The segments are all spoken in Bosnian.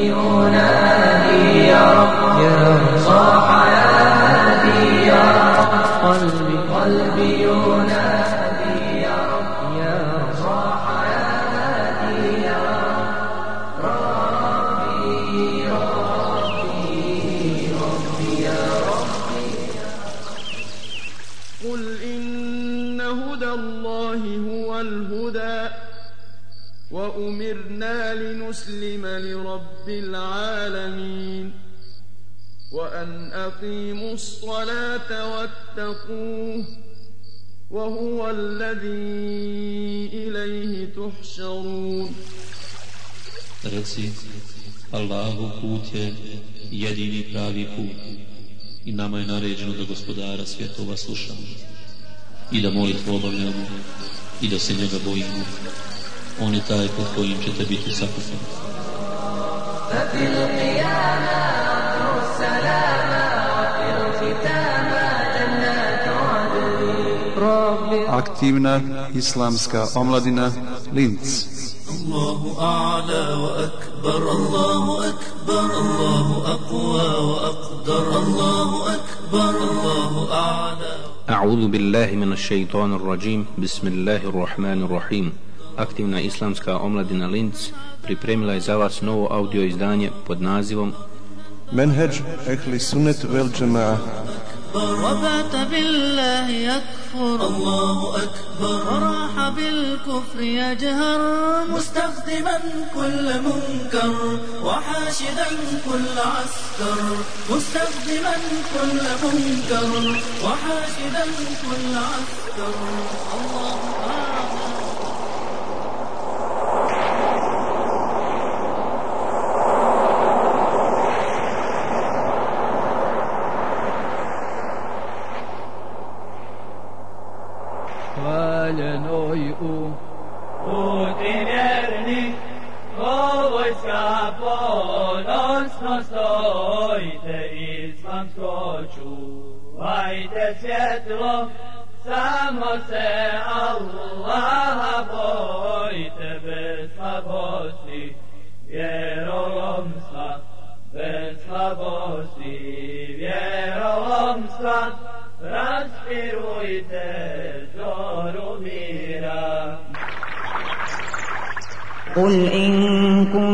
النبيون Allahu put je jedini pravi put i nama je naređeno da gospodara svjetova slušamo i da molitvu obavljamo i da se njega bojimo. On je taj pod kojim ćete biti sakupani. ففي القيامة أطر السلام وفي الختام جنات عدن ربي Aktivna islamska omladina Linz. الله أعلى وأكبر. الله أكبر. الله أقوى وأقدر. الله أكبر. الله أعلى. أعوذ بالله من الشيطان الرجيم. بسم الله الرحمن الرحيم. Aktivna islamska omladina Linz pripremila je za vas novo audio izdanje pod nazivom Menheđ ehli sunnet vel džema'a. وبات بالله يكفر الله أكبر. وراح بالكفر يجهر. مستخدما كل منكر وحاشدا كل عسكر. مستخدما كل منكر وحاشدا كل عسكر. الله أعلم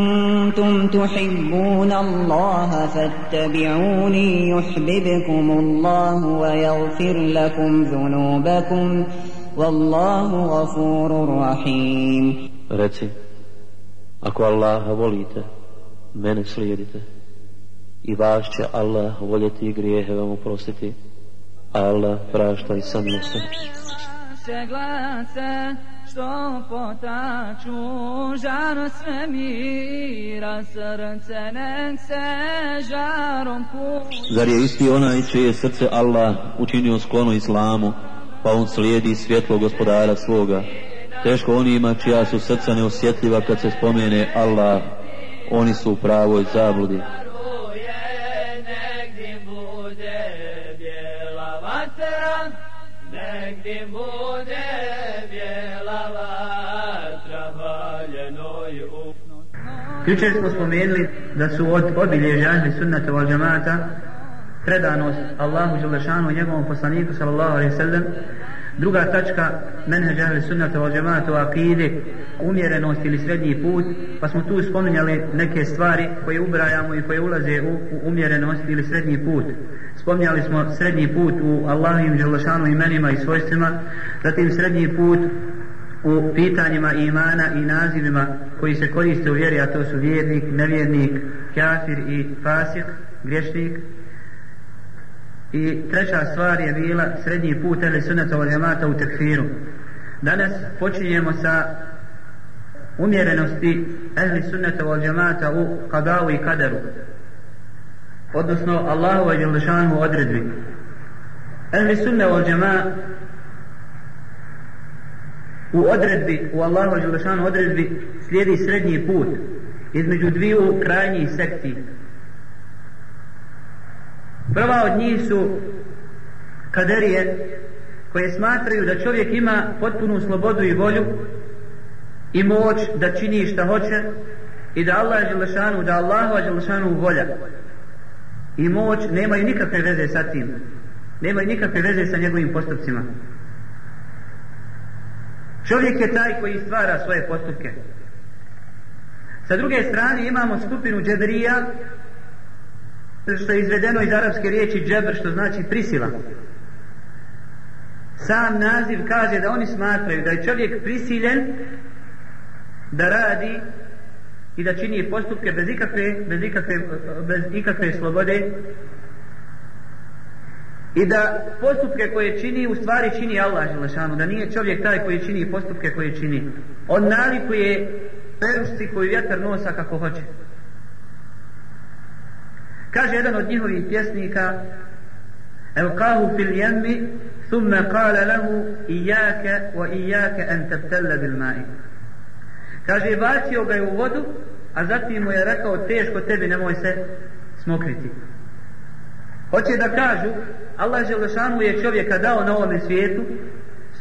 كنتم تحبون الله فاتبعوني يحببكم الله ويغفر لكم ذنوبكم والله غفور رحيم Reci, ako Allaha volite, mene slijedite. I vas će Allah voljeti i grijehe vam oprostiti. A Allah prašta i samilosti. Naše glase što potaču žar svemira srce nek se žarom puni. Zar je isti onaj čije srce Allah učinio sklono islamu, pa on slijedi svjetlo gospodara svoga? Teško onima čija su srca neosjetljiva kad se spomene Allah, oni su u pravoj zabludi. Daruje, nek dim bude Jučer smo spomenuli da su od obilježja ahli sunnata wal džamata predanost Allahu Đelešanu i njegovom poslaniku sallallahu alaihi sallam. Druga tačka menheđa ahli sunnata wal džamata u akide umjerenost ili srednji put pa smo tu spominjali neke stvari koje ubrajamo i koje ulaze u, u umjerenost ili srednji put. Spominjali smo srednji put u Allahovim Đelešanu imenima i svojstvima zatim srednji put u pitanjima imana i nazivima koji se koriste u vjeri, a to su vjernik, nevjernik, kafir i fasik, griješnik. I treća stvar je bila srednji put ili sunnata od jamata u tekfiru. Danas počinjemo sa umjerenosti ehli sunnata od jamata u kadavu i kaderu. Odnosno Allahu i Đelešanu odredbi. Ehli sunna od jamata u odredbi, u Allahu Đelešanu odredbi slijedi srednji put između dviju krajnjih sekti. Prva od njih su kaderije koje smatraju da čovjek ima potpunu slobodu i volju i moć da čini šta hoće i da Allah Đelešanu, da Allahu Đelešanu volja i moć nemaju nikakve veze sa tim. Nemaju nikakve veze sa njegovim postupcima. Čovjek je taj koji stvara svoje postupke. Sa druge strane imamo skupinu džebrija što je izvedeno iz arapske riječi džebr što znači prisila. Sam naziv kaže da oni smatraju da je čovjek prisiljen da radi i da čini postupke bez ikakve, bez ikakve, bez ikakve slobode i da postupke koje čini u stvari čini Allah Želešanu, da nije čovjek taj koji čini postupke koje čini. On nalikuje perušci koju vjetar nosa kako hoće. Kaže jedan od njihovih pjesnika Elkahu fil jemmi thumma kale lehu ijake wa ijake en tebtelle bil mai. Kaže, bacio ga je u vodu, a zatim mu je rekao, teško tebi, nemoj se smokriti. Hoće da kažu, Allah Želešanu je čovjeka dao na ovome svijetu,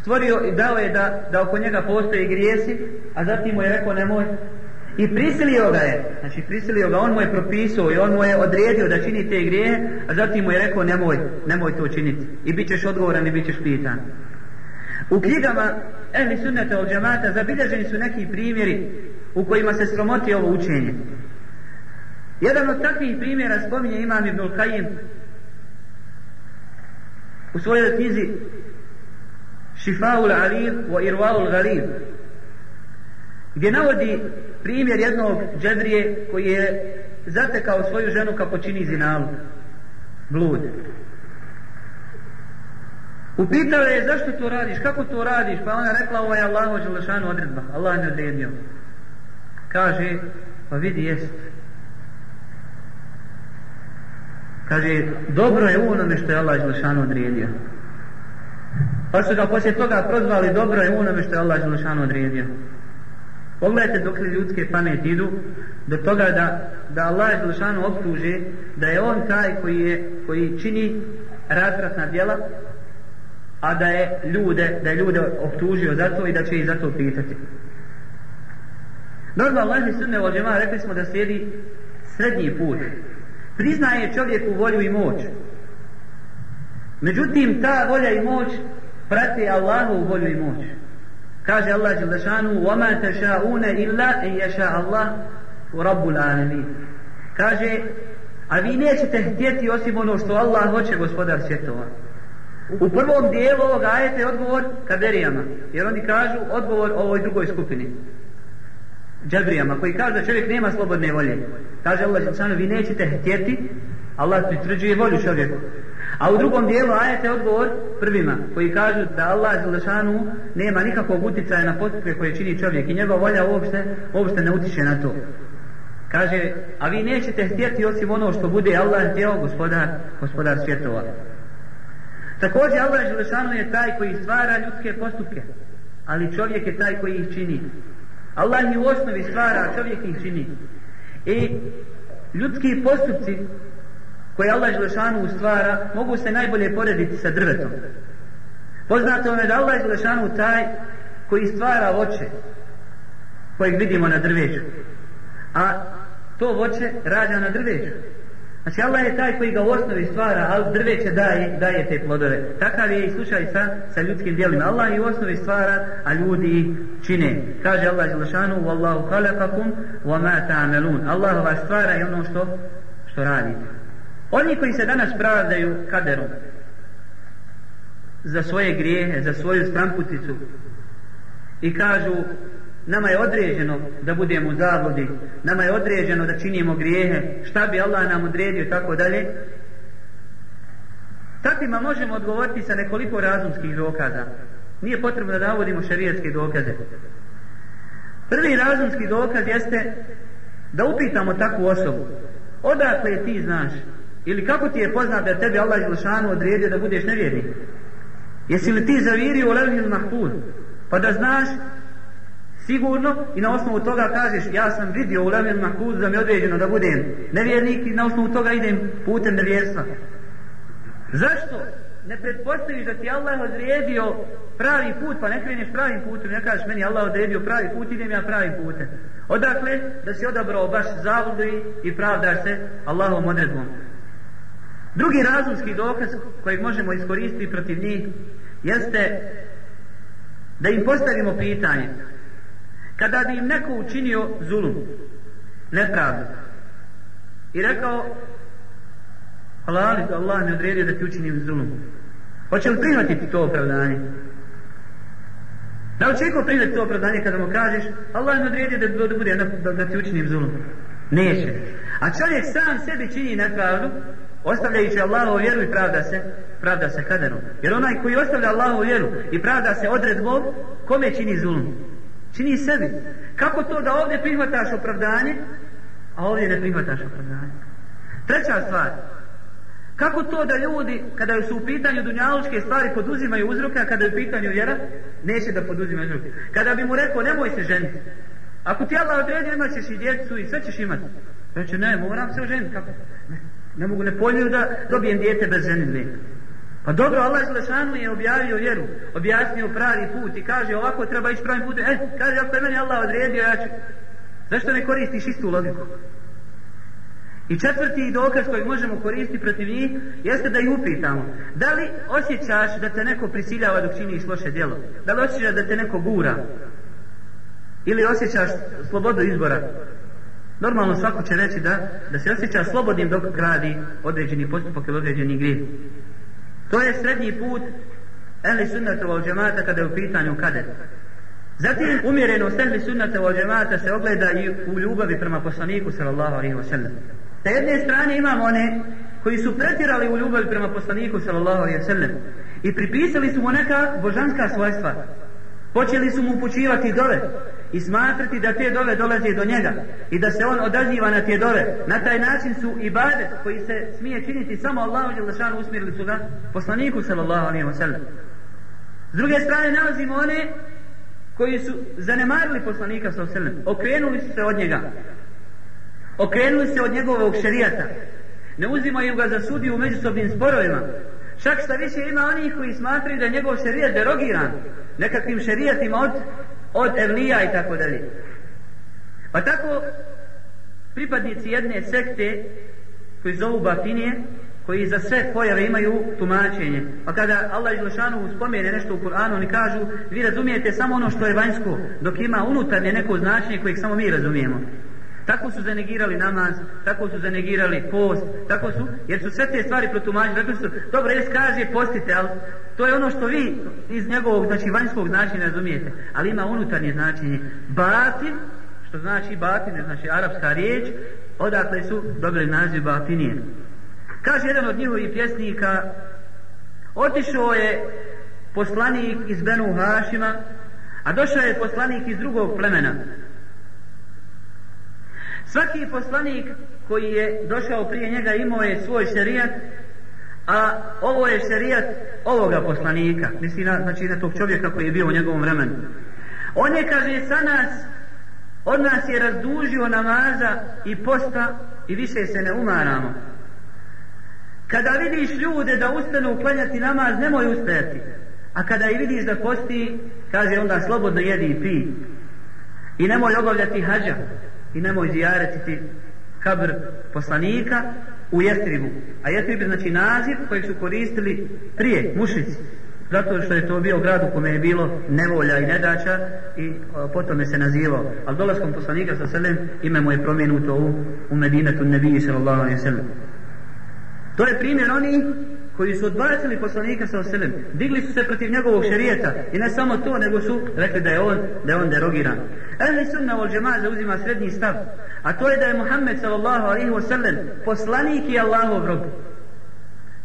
stvorio i dao je da, da oko njega postoje grijesi, a zatim mu je rekao, nemoj. I prisilio ga je, znači prisilio ga, on mu je propisao i on mu je odredio da čini te grije, a zatim mu je rekao, nemoj, nemoj to činiti. I bit ćeš odgovoran i bit ćeš pitan. U knjigama Ehli sunnata od džamata zabilježeni su neki primjeri u kojima se sromoti ovo učenje. Jedan od takvih primjera spominje imam Ibn Qayyim u svojoj knjizi Šifaul Alil wa Irwaul Galil gdje navodi primjer jednog džedrije koji je zatekao svoju ženu kako čini zinalu blud. Upitao je zašto to radiš? Kako to radiš? Pa ona rekla ovo je Allahu Đelešanu odredba. Allah ne odredio kaže pa vidi jest. Kaže dobro je u onome što je Allah Đelešanu odredio. Pa su ga poslije toga prozvali dobro je u onome što je Allah Đelešanu odredio. Pogledajte dok li ljudske pameti idu do toga da, da Allah Đelešanu optuže da je on taj koji, je, koji čini razvratna djela a da je ljude da je ljude optužio za to i da će ih za to pitati. Normalno Allah i sunne ođema rekli smo da slijedi srednji put Priznaje čovjeku volju i moć. Međutim, ta volja i moć prati Allahu volju i moć. Kaže Allah Đelešanu وَمَا تَشَاءُونَ إِلَّا إِنْ يَشَاءَ اللَّهُ رَبُّ الْعَالَمِينَ Kaže, a vi nećete htjeti osim ono što Allah hoće gospodar svjetova. U prvom dijelu ovog ajeta je odgovor kaderijama. Jer oni kažu odgovor ovoj drugoj skupini džabrijama koji kaže da čovjek nema slobodne volje. Kaže Allah Želšanu, vi nećete htjeti, Allah pritvrđuje volju čovjeku. A u drugom dijelu ajete odgovor prvima koji kažu da Allah Želšanu nema nikakvog uticaja na postupke koje čini čovjek i njegova volja uopšte, uopšte ne utiče na to. Kaže, a vi nećete htjeti osim ono što bude Allah htjeo gospodar, gospodar svjetova. Također Allah Želšanu je taj koji stvara ljudske postupke, ali čovjek je taj koji ih čini. Allah ih u osnovi stvara, čovjek ih čini. I ljudski postupci koje Allah Želešanu stvara mogu se najbolje porediti sa drvetom. Poznato vam je da Allah Želešanu taj koji stvara voće kojeg vidimo na drveću. A to voće rađa na drveću. Znači Allah je taj koji ga u osnovi stvara, ali drveće daje, daje te plodove. Takav je i slučaj sa, sa ljudskim dijelima. Allah je u osnovi stvara, a ljudi čine. Kaže Allah Đelešanu, Wallahu khalaqakum wa ma ta'amelun. Allah vas stvara i ono što, što radite. Oni koji se danas pravdaju kaderom za svoje grijehe, za svoju stramputicu i kažu Nama je određeno da budemo u zabludi, nama je određeno da činimo grijehe, šta bi Allah nam odredio i tako dalje. Takvima možemo odgovoriti sa nekoliko razumskih dokaza. Nije potrebno da navodimo šarijetske dokaze. Prvi razumski dokaz jeste da upitamo takvu osobu. Odakle ti znaš? Ili kako ti je poznat da tebi Allah Želšanu odredio da budeš nevjernik? Jesi li ti zavirio u levnil mahfuz? Pa da znaš sigurno i na osnovu toga kažeš ja sam vidio u Lemen Mahkuz da mi je određeno da budem nevjernik i na osnovu toga idem putem nevjerstva. Zašto? Ne pretpostaviš da ti Allah odredio pravi put, pa ne kreneš pravim putem, ne kažeš meni Allah odredio pravi put, idem ja pravim putem. Odakle da si odabrao baš zavodu i pravdaš se Allahom odredbom. Drugi razumski dokaz kojeg možemo iskoristiti protiv njih jeste da im postavimo pitanje kada bi im neko učinio zulum nepravdu i rekao Allah, Allah mi odredio da ti učinim zulum. Hoće li prihvatiti to opravdanje? Da li će prihvatiti to opravdanje kada mu kažeš Allah mi odredio da, da, bude, da, da ti učinim zulum neće. A čovjek sam sebi čini nepravdu ostavljajući Allahovu vjeru i pravda se pravda se kaderom. Jer onaj koji ostavlja Allahovu vjeru i pravda se odredbom kome čini zulum? Čini sebi. Kako to da ovdje prihvataš opravdanje a ovdje ne prihvataš opravdanje? Treća stvar. Kako to da ljudi kada su u pitanju dunjalučke stvari poduzimaju uzroke a kada je u pitanju vjera neće da poduzimaju uzroke? Kada bi mu rekao nemoj se ženiti. Ako ti Allah odredio imat ćeš i djecu i sve ćeš imati Reče, ne moram se oženiti kako? Ne ne mogu ne poljuju da dobijem dijete bez žene. Pa dobro, Allah Želešanu je objavio vjeru, objasnio pravi put i kaže ovako treba ići pravim putem. E, kaže, ako je meni Allah odredio, ja ću. Zašto ne koristiš istu logiku? I četvrti dokaz koji možemo koristiti protiv njih jeste da ih upitamo. Da li osjećaš da te neko prisiljava dok činiš loše djelo? Da li osjećaš da te neko gura? Ili osjećaš slobodu izbora? Normalno svako će reći da, da se osjeća slobodnim dok gradi određeni postupak ili određeni grijeh. To je srednji put ehli sunnata wal džemata kada je u pitanju kader. Zatim umjereno ehli sunnata wal džemata se ogleda i u ljubavi prema poslaniku sallallahu alaihi wa sallam. Sa jedne strane imamo one koji su pretirali u ljubavi prema poslaniku sallallahu alaihi wa sallam i pripisali su mu neka božanska svojstva. Počeli su mu upućivati dove, i smatrati da te dove dolaze do njega i da se on odaziva na te dove. Na taj način su ibadet koji se smije činiti samo Allahu Đelešanu usmjerili su ga poslaniku sallallahu alaihi wa sallam. S druge strane nalazimo one koji su zanemarili poslanika sallallahu alaihi wa sallam. Okrenuli su se od njega. Okrenuli se od njegovog šerijata. Ne uzimaju ga za sudiju u međusobnim sporovima. Čak šta više ima onih koji smatraju da je njegov šerijat derogiran nekakvim šerijatima od od evlija i tako dalje. Pa tako pripadnici jedne sekte koji zovu Batinije, koji za sve pojave imaju tumačenje. Pa kada Allah i Lešanu spomene nešto u Kur'anu, oni kažu, vi razumijete samo ono što je vanjsko, dok ima unutarnje neko značenje kojeg samo mi razumijemo. Tako su zanegirali namaz, tako su zanegirali post, tako su, jer su sve te stvari protumačili. Rekli su, dobro, jes kaže postite, ali to je ono što vi iz njegovog, znači vanjskog značenja razumijete. Ali ima unutarnje značenje. Batin, što znači batin, znači arapska riječ, odakle su dobili naziv batinije. Kaže jedan od njihovih pjesnika, otišao je poslanik iz Benu Hašima, a došao je poslanik iz drugog plemena. Svaki poslanik koji je došao prije njega imao je svoj šerijat, a ovo je šerijat ovoga poslanika, misli na, znači na tog čovjeka koji je bio u njegovom vremenu. On je, kaže, sa nas, od nas je razdužio namaza i posta i više se ne umaramo. Kada vidiš ljude da ustanu klanjati namaz, nemoj ustajati. A kada i vidiš da posti, kaže onda slobodno jedi i pi. I nemoj obavljati hađa i nemoj zijaretiti kabr poslanika u Jestribu. A Jestrib je znači naziv kojeg su koristili prije, mušici. Zato što je to bio grad u kome je bilo nevolja i nedača i e, a, potom je se nazivao. Ali dolaskom poslanika sa selem ime mu je promijenuto u, u Medinetu Nebiji sallallahu alaihi sallam. To je primjer oni koji su odbacili poslanika sa oselem, digli su se protiv njegovog šerijeta i ne samo to, nego su rekli da je on, da je on derogiran. Ehli sunna ol džema zauzima srednji stav, a to je da je Muhammed sallallahu alaihi wa sallam poslanik i Allahov rob.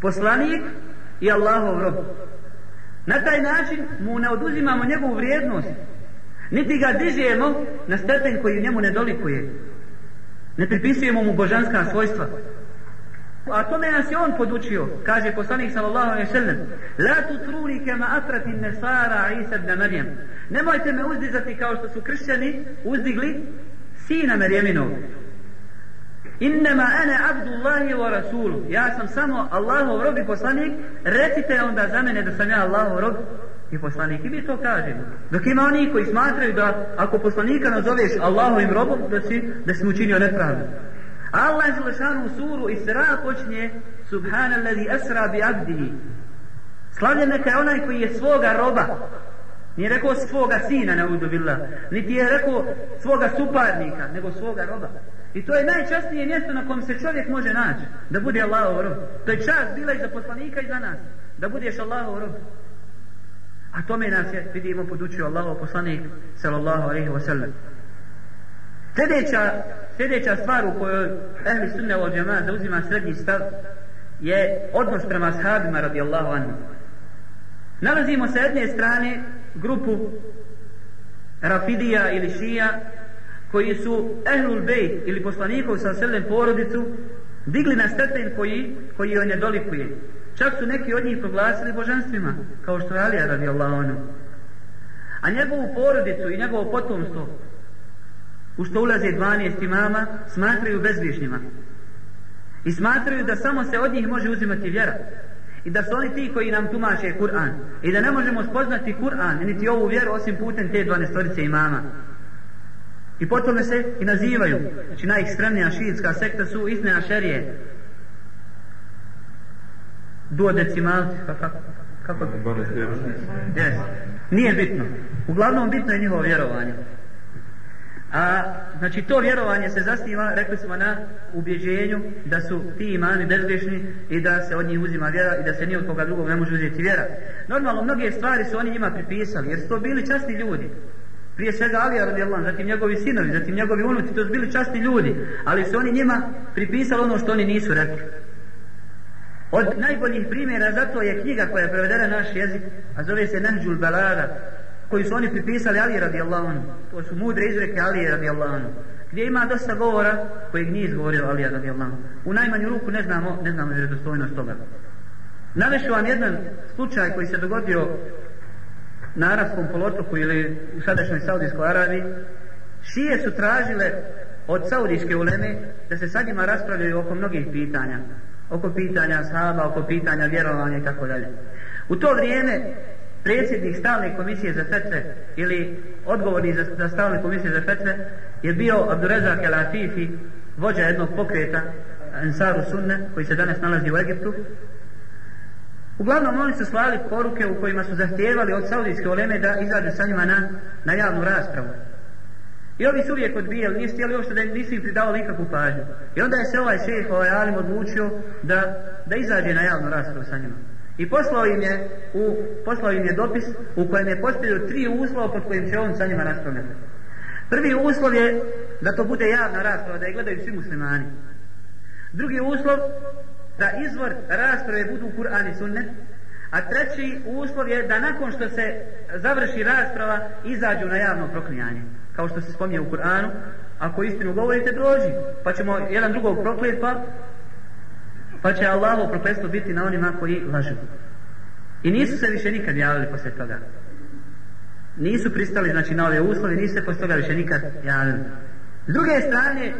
Poslanik i Allahov rob. Na taj način mu ne oduzimamo njegovu vrijednost, niti ga dižemo na stepen koji njemu ne dolikuje. Ne pripisujemo mu božanska svojstva. A tome nas je on podučio, kaže poslanik sallallahu alejhi ve sellem: "La tutruni kama atrati an-nasara Isa ibn Maryam." Nemojte me uzdizati kao što su kršćani uzdigli sina Marijeminog. Innama ana abdullahi wa rasulu. Ja sam samo Allahov rob i poslanik. Recite onda za mene da sam ja Allahov rob i poslanik. I mi to kažemo. Dok ima oni koji smatraju da ako poslanika nazoveš Allahovim robom, da si, da si učinio nepravdu. Allah je zalešanu u suru Isra počinje Subhanallazi asra bi abdihi. Slavljen neka je onaj koji je svoga roba. Nije rekao svoga sina, na udu billah. Niti je rekao svoga suparnika, nego svoga roba. I to je najčastnije mjesto na kom se čovjek može naći. Da bude Allahov rob. To je čast bila i za poslanika i za nas. Da budeš Allahov rob. A tome nas je, vidimo, podučio Allahov poslanik, sallallahu alaihi wa sallam. Sljedeća, sljedeća stvar u kojoj ehli sunne od džema zauzima srednji stav je odnos prema sahabima radijallahu anhu. Nalazimo sa jedne strane grupu Rafidija ili Šija koji su Ehlul Bejt ili poslanikov sa selem porodicu digli na stepen koji, koji on je dolikuje. Čak su neki od njih proglasili božanstvima, kao što je Alija radijallahu anhu. A njegovu porodicu i njegovo potomstvo u što ulaze 12 imama smatraju bezgrišnjima. I smatraju da samo se od njih može uzimati vjera. I da su oni ti koji nam tumaše Kur'an. I da ne možemo spoznati Kur'an, niti ovu vjeru osim putem te 12 imama. I potom se i nazivaju. Znači najekstremnija šiitska sekta su izne ašerije. Duodecimalci. Kako? Kako? Yes. Nije bitno. Uglavnom bitno je njihovo vjerovanje. A znači to vjerovanje se zasniva, rekli smo na ubjeđenju da su ti imani bezgrešni i da se od njih uzima vjera i da se ni od koga drugog ne može uzeti vjera. Normalno mnoge stvari su oni njima pripisali jer su to bili časni ljudi. Prije svega Alija radijallahu zatim njegovi sinovi, zatim njegovi unuci, to su bili časni ljudi, ali su oni njima pripisali ono što oni nisu rekli. Od najboljih primjera zato je knjiga koja je prevedena naš jezik, a zove se Nahđul Balaga, koju su oni pripisali Ali radijallahu anhu. To su mudre izreke Ali radijallahu anhu. Gdje ima dosta govora kojeg nije izgovorio Ali radijallahu anhu. U najmanju ruku ne znamo, ne znamo vjerodostojnost toga. Navešu vam jedan slučaj koji se dogodio na Arabskom polotoku ili u sadašnjoj Saudijskoj Arabiji. Šije su tražile od Saudijske uleme da se sad njima raspravljaju oko mnogih pitanja. Oko pitanja sahaba, oko pitanja vjerovanja i tako dalje. U to vrijeme predsjednik stalne komisije za fetve ili odgovorni za, za stalne komisije za fetve je bio Abdurezak El Afifi vođa jednog pokreta Ansaru Sunne koji se danas nalazi u Egiptu. Uglavnom oni su slali poruke u kojima su zahtijevali od Saudijske oleme da izađe sa njima na, na javnu raspravu. I ovi su uvijek odbijali nisu htjeli uopšte da nisu im pridavali nikakvu pažnju. I onda je se ovaj šef ovaj Alim odlučio da, da izađe na javnu raspravu sa njima. I poslao im je, u, poslao im je dopis u kojem je postavio tri uslova pod kojim će on sa njima raspravljati. Prvi uslov je da to bude javna rasprava, da je gledaju svi muslimani. Drugi uslov da izvor rasprave budu Kur'an i Sunnet. A treći uslov je da nakon što se završi rasprava izađu na javno proklinjanje. Kao što se spominje u Kur'anu, ako istinu govorite dođi, pa ćemo jedan drugog proklijeti pa pa će Allahu prokletstvo biti na onima koji lažu. I nisu se više nikad javili poslije toga. Nisu pristali znači na ove uslove, nisu se posle toga više nikad javili. S druge strane,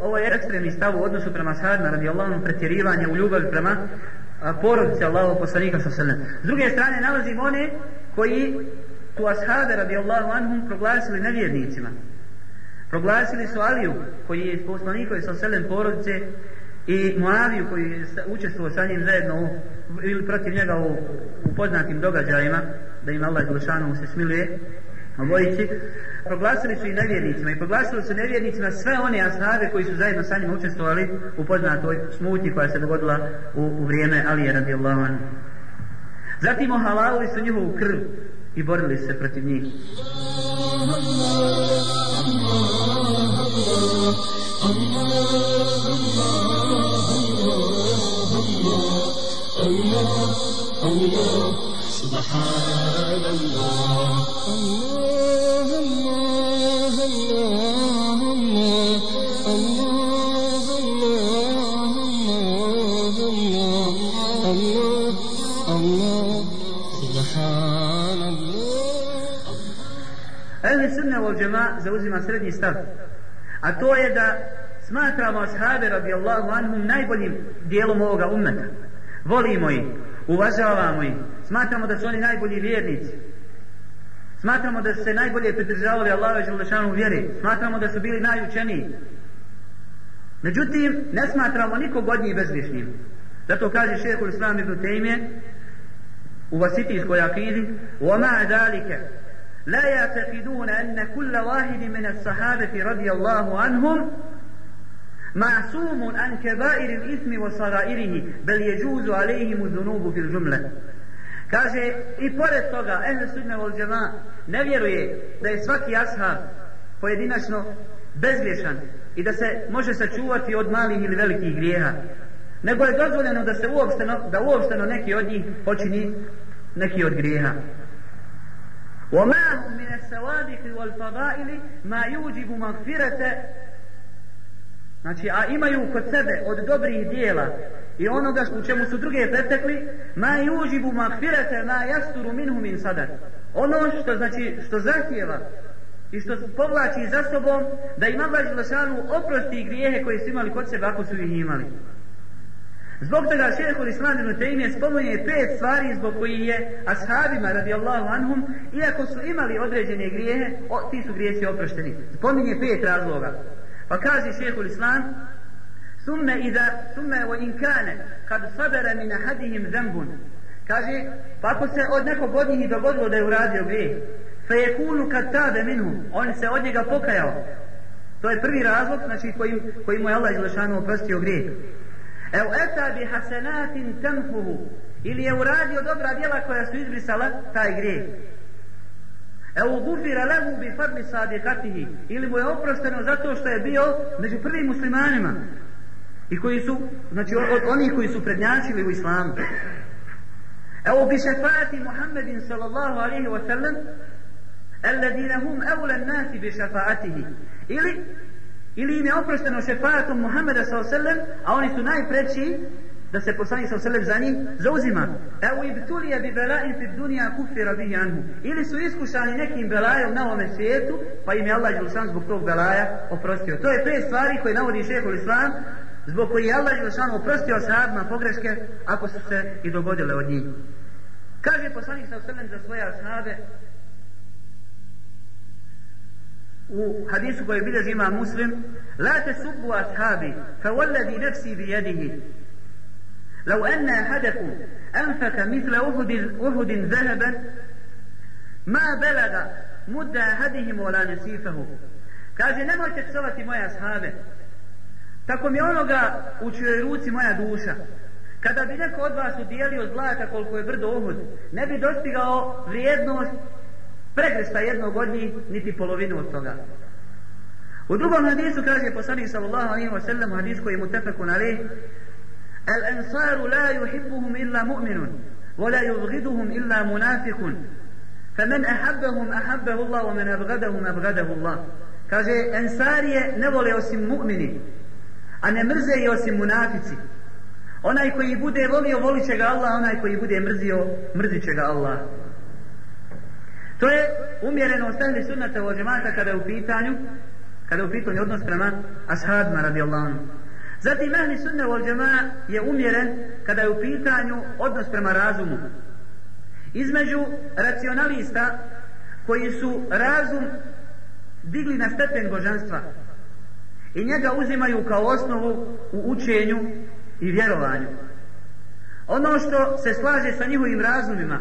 ovo je ekstremni stav u odnosu prema sadna radi Allahom pretjerivanja u ljubavi prema porodice Allahu poslanika sa srne. S druge strane, nalazim one koji tu ashade radi Allahu anhum proglasili nevjernicima. Proglasili su Aliju, koji je poslanikovi sa selem porodice i Moaviju koji je učestvovao sa njim zajedno u, ili protiv njega u, u poznatim događajima da im Allah Đelešanu se smiluje obojici proglasili su i nevjernicima i proglasili su nevjernicima sve one asnabe koji su zajedno sa njim učestvovali u poznatoj smutnji koja se dogodila u, u vrijeme Alije radijallahu anhu. Zatim ohalalili su njihovu krv i borili se protiv njih. Allah, Allah, السنة والجماعة zauzima srednji stav a to je da smatramo ashabe radijallahu anhum najboljim dijelom ovoga ummeta volimo ih, uvažavamo ih, smatramo da su oni najbolji vjernici, smatramo da su se najbolje pridržavali Allahove Želešanu vjeri, smatramo da su bili najučeniji. Međutim, ne smatramo nikog od njih bezgrišnim. Zato kaže šehhul Islam ibn Tejmije u vasitijskoj akidi وَمَا ذَلِكَ لا يعتقدون أن كل واحد من الصحابة رضي الله عنهم معصوم عن كبائر الإثم وصغائره بل يجوز عليهم الذنوب في الجملة kaže i pored toga ehl sunne wal džema ne vjeruje da je svaki ashab pojedinačno bezgriješan i da se može sačuvati od malih ili velikih grijeha nego je dozvoljeno da se uopšteno da uopšteno neki od njih počini neki od grijeha وما هم من السوابق والفضائل ما يوجب مغفرة Znači, a imaju kod sebe od dobrih dijela i onoga u čemu su druge pretekli, ma yujibu maghfirata ma yasturu minhu min sadar. Ono što znači što zahtjeva i što povlači za sobom da ima Allah Želešanu oprosti grijehe koje su imali kod sebe ako su ih imali. Zbog toga šehehu Islam ibn Taymiye spomenuje pet stvari zbog koji je ashabima radijallahu anhum, iako su imali određene grijehe, o, ti su grijesi oprošteni. Spominje pet razloga. Pa kaže šehehu Islam, summe idha, summe o inkane, kad sabere min ahadihim zembun. Kaže, pa ako se od nekog od njih dogodilo da je uradio grijeh, fe je kulu kad tabe minhu, on se od njega pokajao. To je prvi razlog, znači koji, koji mu je Allah izlešanu oprostio grijeh. Evo eta bi hasenatin temfuhu ili je uradio dobra djela koja su izbrisala taj grijeh. Evo gufira lehu bi fadli sadikatihi ili mu je oprošteno zato što je bio među prvim muslimanima i koji su, znači od onih koji su prednjačili u islamu. Evo bi šefati Muhammedin sallallahu alaihi wa sallam alladine hum evlen nasi bi šefatihi. ili ili im je oprošteno šefatom Muhammeda s.a.v. a oni su najpreći da se poslani s.a.v. za njih zauzima. Evo i btulije bi belain fi dunija kufira bihi anhu. Ili su iskušani nekim belajom na ovome svijetu, pa im je Allah Đelšan zbog tog belaja oprostio. To je pet stvari koje navodi šehol Islam, zbog koji je Allah Đelšan oprostio sahabima pogreške, ako su se i dogodile od njih. Kaže poslanik s.a.v. za svoje ashabe, u hadisu koji bilježi ima muslim la te subbu ashabi fa walladi nafsi bi jedihi لو أن أحدكم أنفك مثل أهد, أهد ذهبا ما بلغ مد أحدهم ولا نسيفه kaže nemojte psovati moje ashabe tako mi onoga u čujoj ruci moja duša kada bi neko od vas udijelio zlata koliko je brdo Uhud ne bi dostigao vrijednost pregresta jednog od njih, niti polovinu od toga. U drugom hadisu kaže poslanik sallallahu alaihi wa sallam, hadis koji je mutefeku na leh, El ansaru la yuhibbuhum illa mu'minun, ولا يبغضهم إلا منافق فمن أحبهم أحبه الله ومن أبغدهم أبغده الله kaže ensarije ne vole osim mu'mini a ne mrze i osim munafici onaj koji bude volio volit će ga Allah onaj koji bude mrzio mrzit će ga Allah To je umjereno stahli sunnata u džemata kada je u pitanju kada je u pitanju odnos prema ashabima radijallahu anhu. Zatim ahli sunna u džema je umjeren kada je u pitanju odnos prema razumu. Između racionalista koji su razum digli na stepen božanstva i njega uzimaju kao osnovu u učenju i vjerovanju. Ono što se slaže sa njihovim razumima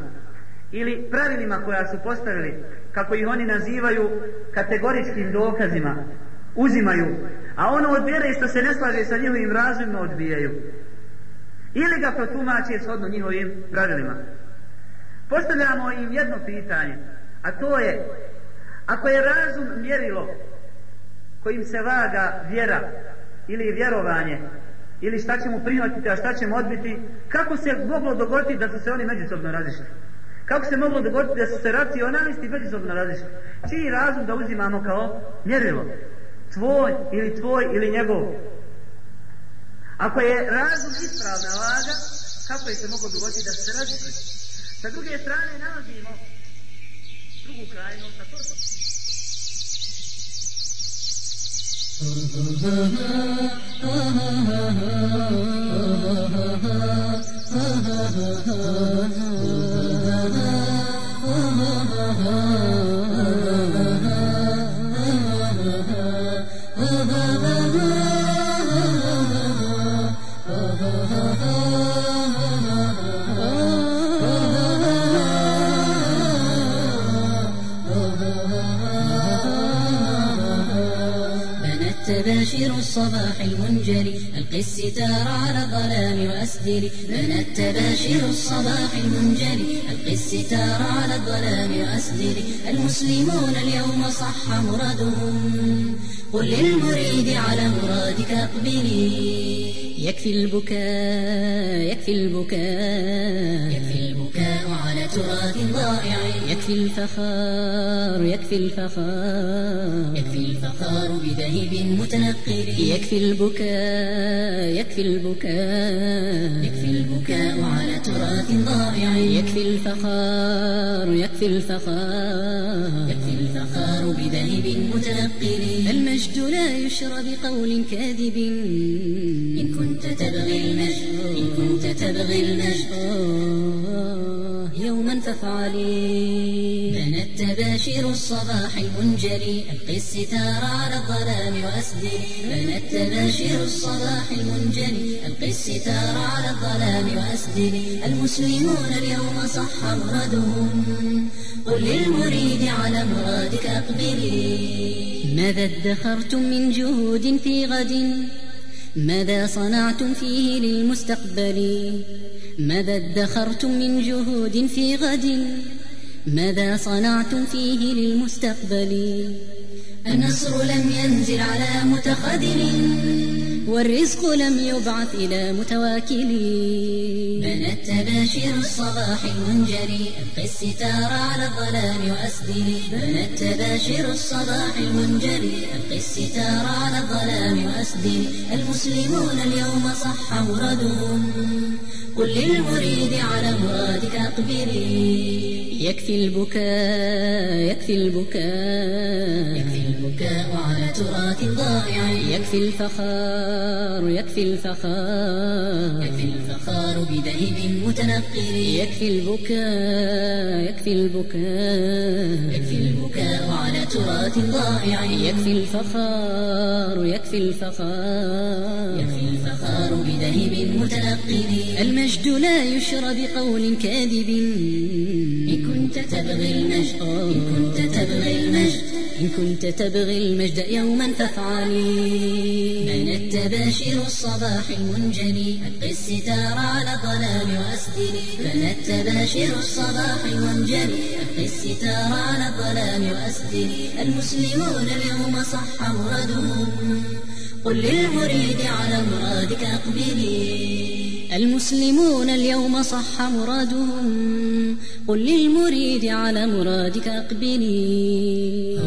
ili pravilima koja su postavili kako ih oni nazivaju kategoričkim dokazima uzimaju a ono od vjere što se ne slaže sa njihovim razumima odbijaju. Ili ga protumače shodno njihovim pravilima. Postavljamo im jedno pitanje a to je ako je razum mjerilo kojim se vaga vjera ili vjerovanje ili šta ćemo prihvatiti a šta ćemo odbiti kako se moglo dogoditi da su se oni međusobno razišli? Kako se moglo dogoditi da su se racionalisti međusobno različiti? Čiji razum da uzimamo kao mjerilo? Tvoj ili tvoj ili njegov? Ako je razum ispravna vaga, kako je se moglo dogoditi da se različiti? Sa druge strane nalazimo drugu krajnost, a to je Ha الصباح المنجلي ألقي الستار على الظلام وأسدلي بنى التباشر الصباح المنجلي ألقي الستار على الظلام وأسدلي المسلمون اليوم صح مرادهم قل للمريد على مرادك أقبلي. يكفي البكاء يكفي البكاء. يكفي الفخار يكفي الفخار. يكفي الفخار بذهب متنقل. يكفي البكاء يكفي البكاء. يكفي البكاء على تراث ضائع. يكفي الفخار يكفي الفخار. يكفي الفخار بذهب متنقل. المجد لا يشرى بقول كاذب. إن كنت تبغي المجد إن كنت تبغي المجد. يوما فافعلي بنى التباشر الصباح المنجلي ألقي الستار على الظلام وأسدلي بنى التباشر الصباح المنجلي ألقي الستار على الظلام وأسدلي المسلمون اليوم صح مرادهم. قل للمريد على مرادك أقبلي. ماذا ادخرتم من جهود في غد؟ ماذا صنعتم فيه للمستقبل؟ ماذا ادخرتم من جهود في غد؟ ماذا صنعتم فيه للمستقبل؟ النصر لم ينزل على متخذل والرزق لم يبعث إلى متواكل. بنى التباشير الصباح المنجلي ألقي الستار على الظلام وأسدلي بنى التباشير الصباح المنجلي ألقي الستار على الظلام وأسدلي المسلمون اليوم صح مرادهم قل للمريد على مرادك أقبلي. يكفي البكاء يكفي البكاء. يكفي البكاء. على تراث ضائع يكفي الفخار يكفي الفخار. يكفي الفخار بذهب متنقل. يكفي البكاء يكفي البكاء. يكفي البكاء على تراث ضائع يكفي الفخار يكفي الفخار. يكفي الفخار بذهب متنقل. المجد لا يشرى بقول كاذب. إن كنت تبغي المجد إن كنت تبغي المجد. إن كنت تبغي المجد يوما فافعلي. بين التباشر الصباح المنجلي ألقي الستار على الظلام وأسدلي. بين التباشر الصباح المنجلي ألقي الستار على الظلام وأسدلي. المسلمون اليوم صح مرادهم. قل للمريد على مرادك أقبلي. المسلمون اليوم صح مرادهم. قل للمريد على مرادك أقبلي.